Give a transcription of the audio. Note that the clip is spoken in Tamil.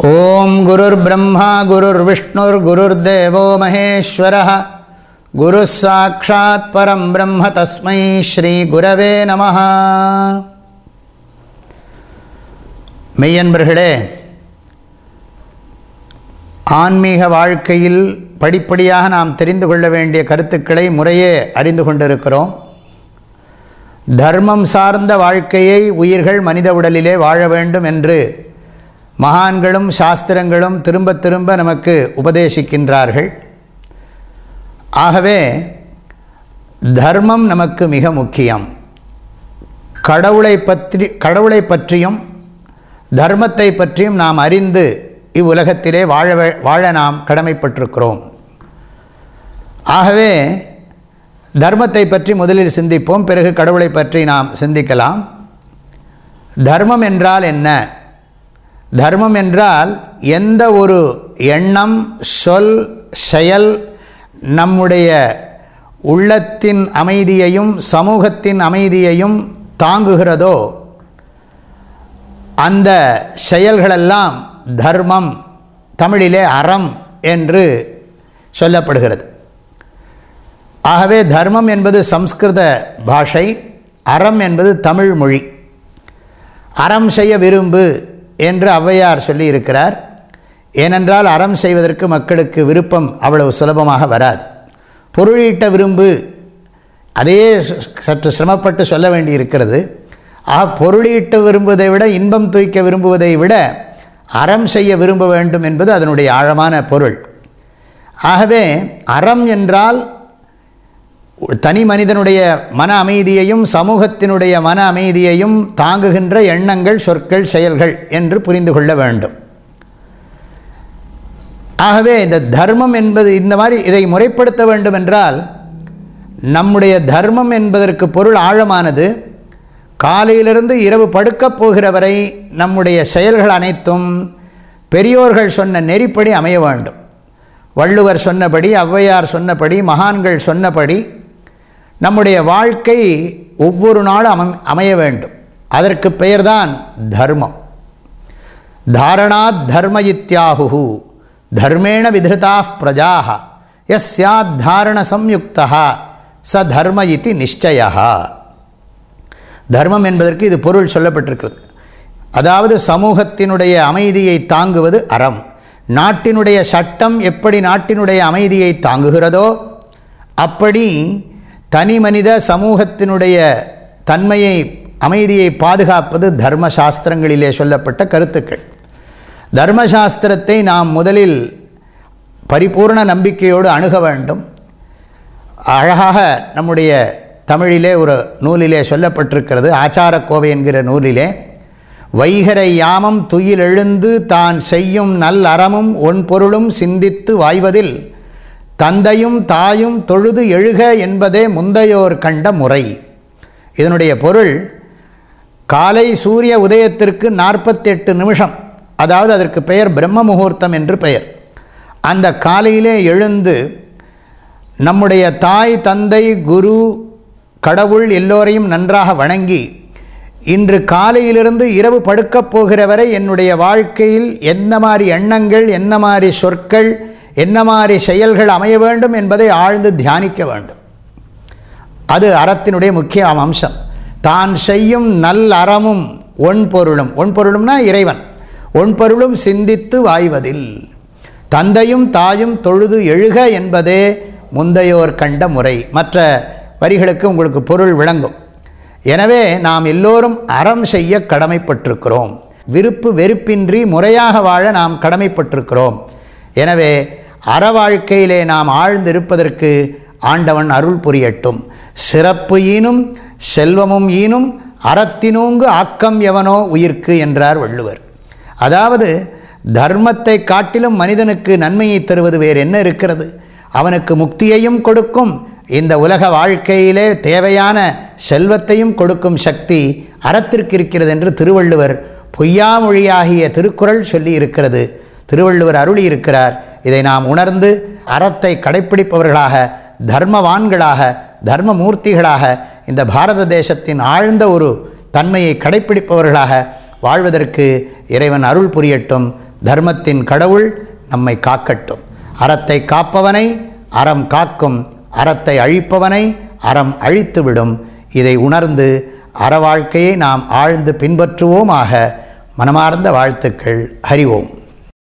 ॐ गुरुर्ब्रह्मा गुरुर्विष्णुर्गुरुर्देवो महेश्वरः गुरुः साक्षात् परं ब्रह्म तस्मै श्रीगुरवे நமः மெய்யன்பர்களே ஆன்மீக வாழ்க்கையில் படிப்படியாக நாம் தெரிந்து கொள்ள வேண்டிய கருத்துக்களை முறையே அறிந்து கொண்டிருக்கிறோம் தர்மம் சார்ந்த வாழ்க்கையை உயிர்கள் மனித உடலிலே வாழ வேண்டும் என்று மகான்களும் சாஸ்திரங்களும் திரும்ப திரும்ப நமக்கு உபதேசிக்கின்றார்கள். ஆகவே தர்மம் நமக்கு மிக முக்கியம். கடவுளை பற்றி கடவுளை பற்றியும் தர்மத்தை பற்றியும் நாம் அறிந்து இவ்வுலகத்திலே வாழ வாழ நாம் கடமைப்பட்டிருக்கிறோம். ஆகவே தர்மத்தை பற்றி முதலில் சிந்திப்போம் பிறகு கடவுளை பற்றி நாம் சிந்திக்கலாம். தர்மம் என்றால் என்ன? தர்மம் என்றால் எந்த ஒரு எண்ணம் சொல் செயல் நம்முடைய உள்ளத்தின் அமைதியையும் சமூகத்தின் அமைதியையும் தாங்குகிறதோ அந்த செயல்களெல்லாம் தர்மம் தமிழிலே அறம் என்று சொல்லப்படுகிறது. ஆகவே தர்மம் என்பது சம்ஸ்கிருத பாஷை அறம் என்பது தமிழ் மொழி. அறம் செய்ய விரும்பு என்று ஔவையார் சொல்லியிருக்கிறார். ஏனென்றால் அறம் செய்வதற்கு மக்களுக்கு விருப்பம் அவ்வளவு சுலபமாக வராது. பொருளீட்ட விரும்பு அதையே சற்று சிரமப்பட்டு சொல்ல வேண்டி இருக்கிறது ஆக பொருளீட்ட விரும்புவதை விட இன்பம் தூய்க்க விரும்புவதை விட அறம் செய்ய விரும்ப வேண்டும் என்பது அதனுடைய ஆழமான பொருள். ஆகவே அறம் என்றால் தனி மனிதனுடைய மன அமைதியையும் சமூகத்தினுடைய மன அமைதியையும் தாங்குகின்ற எண்ணங்கள் சொற்கள் செயல்கள் என்று புரிந்து கொள்ள வேண்டும். ஆகவே இந்த தர்மம் என்பது இந்த மாதிரி இதை முறைப்படுத்த வேண்டும் என்றால் நம்முடைய தர்மம் என்பதற்கு பொருள் ஆழமானது. காலையிலிருந்து இரவு படுக்கப் போகிற வரை நம்முடைய செயல்கள் அனைத்தும் பெரியோர்கள் சொன்ன நெறிப்படி அமைய வேண்டும். வள்ளுவர் சொன்னபடி ஔவையார் சொன்னபடி மகான்கள் சொன்னபடி நம்முடைய வாழ்க்கை ஒவ்வொரு நாளும் அம அமைய வேண்டும். அதற்கு பெயர்தான் தர்மம். தாரணாத் தர்ம இத்தியாகு தர்மேண விதிருதா பிரஜா எஸ் சாத் தாரண சம்யுக்தா ச தர்ம இத்தி நிச்சயா தர்மம் என்பதற்கு இது பொருள் சொல்லப்பட்டிருக்கிறது. அதாவது சமூகத்தினுடைய அமைதியை தாங்குவது அறம். நாட்டினுடைய சட்டம் எப்படி நாட்டினுடைய அமைதியை தாங்குகிறதோ அப்படி தனி மனித சமூகத்தினுடைய தன்மையை அமைதியை பாதுகாப்பது தர்மசாஸ்திரங்களிலே சொல்லப்பட்ட கருத்துக்கள். தர்மசாஸ்திரத்தை நாம் முதலில் பரிபூர்ண நம்பிக்கையோடு அணுக வேண்டும். அழகாக நம்முடைய தமிழிலே ஒரு நூலிலே சொல்லப்பட்டிருக்கிறது ஆச்சாரக்கோவை என்கிற நூலிலே வைகரை யாமம் துயில் எழுந்து தான் செய்யும் நல் அறமும் ஒன் பொருளும் சிந்தித்து வாய்வதில் தந்தையும் தாயும் தொழுது எழுக என்பதே முந்தையோர் கண்ட முறை. இதனுடைய பொருள் காலை சூரிய உதயத்திற்கு நாற்பத்தெட்டு நிமிஷம் அதாவது அதற்கு பெயர் பிரம்ம முகூர்த்தம் என்று பெயர். அந்த காலையிலே எழுந்து நம்முடைய தாய் தந்தை குரு கடவுள் எல்லோரையும் நன்றாக வணங்கி இன்று காலையிலிருந்து இரவு படுக்கப் போகிற வரை என்னுடைய வாழ்க்கையில் எந்த மாதிரி எண்ணங்கள் என்ன மாதிரி சொற்கள் என்ன மாதிரி செயல்கள் அமைய வேண்டும் என்பதை ஆழ்ந்து தியானிக்க வேண்டும். அது அறத்தினுடைய முக்கிய அம்சம். தான் செய்யும் நல் அறமும் ஒன் பொருளும் ஒன் பொருளும்னா இறைவன். ஒன் பொருளும் சிந்தித்து வாய்வதில். தந்தையும் தாயும் தொழுது எழுக என்பதே முந்தையோர் கண்ட முறை. மற்ற வரிகளுக்கு உங்களுக்கு பொருள் விளங்கும். எனவே நாம் எல்லோரும் அறம் செய்ய கடமைப்பட்டிருக்கிறோம். விருப்பு வெறுப்பின்றி முறையாக வாழ நாம் கடமைப்பட்டிருக்கிறோம். எனவே அற வாழ்க்கையிலே நாம் ஆழ்ந்திருப்பதற்கு ஆண்டவன் அருள் புரியட்டும். சிறப்பு ஈனும் செல்வமும் ஈனும் அறத்தினூங்கு ஆக்கம் எவனோ உயிர்க்கு என்றார் வள்ளுவர். அதாவது தர்மத்தை காட்டிலும் மனிதனுக்கு நன்மையை தருவது வேறு என்ன இருக்கிறது? அவனுக்கு முக்தியையும் கொடுக்கும் இந்த உலக வாழ்க்கையிலே தேவையான செல்வத்தையும் கொடுக்கும் சக்தி அறத்திற்கு இருக்கிறது என்று திருவள்ளுவர் பொய்யாமொழியாகிய திருக்குறள் சொல்லி இருக்கிறது. திருவள்ளுவர் அருளி இருக்கிறார் இதை நாம் உணர்ந்து அறத்தை கடைப்பிடிப்பவர்களாக தர்மவான்களாக தர்மமூர்த்திகளாக இந்த பாரத தேசத்தின் ஆழ்ந்த ஒரு தன்மையை கடைப்பிடிப்பவர்களாக வாழ்வதற்கு இறைவன் அருள் புரியட்டும். தர்மத்தின் கடவுள் நம்மை காக்கட்டும். அறத்தை காப்பவனை அறம் காக்கும். அறத்தை அழிப்பவனை அறம் அழித்துவிடும். இதை உணர்ந்து அற வாழ்க்கையை நாம் ஆழ்ந்து பின்பற்றுவோமாக. மனமார்ந்த வாழ்த்துக்கள். அறிவோம்